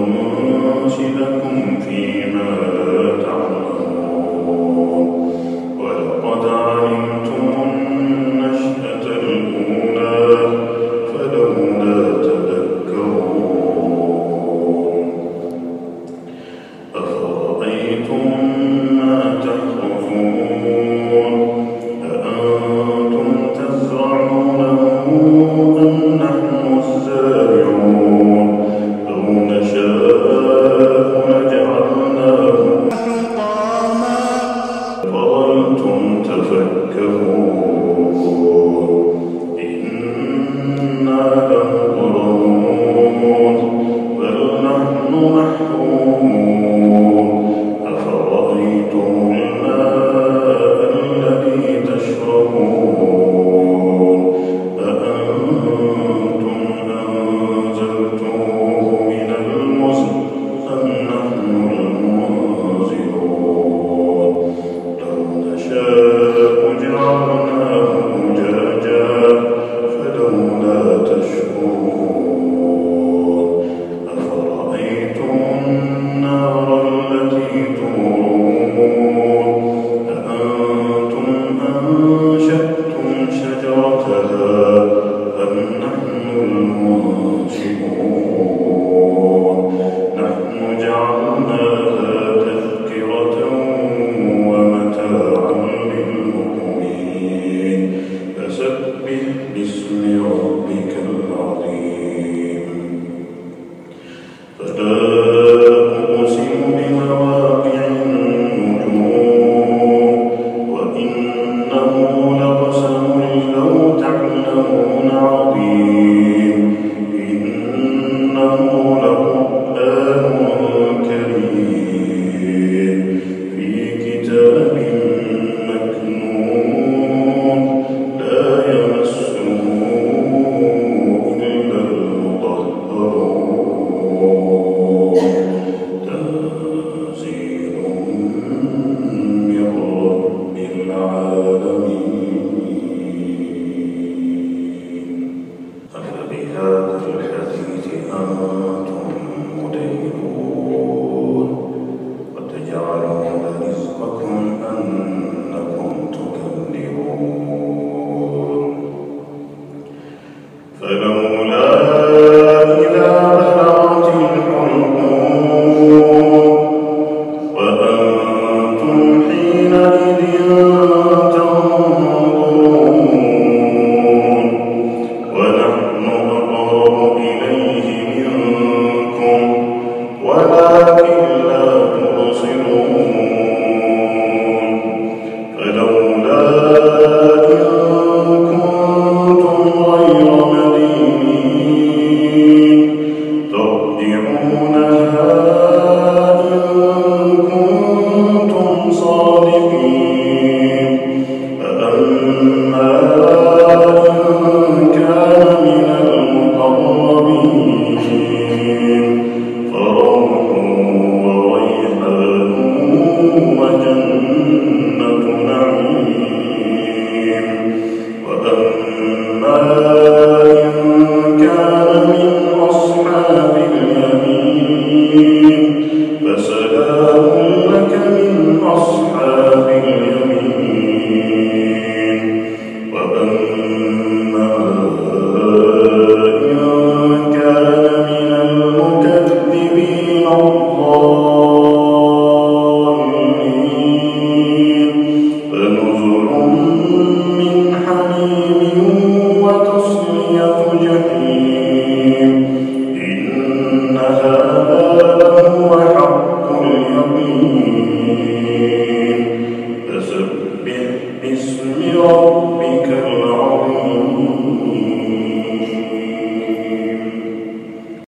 وينشدكم في Thy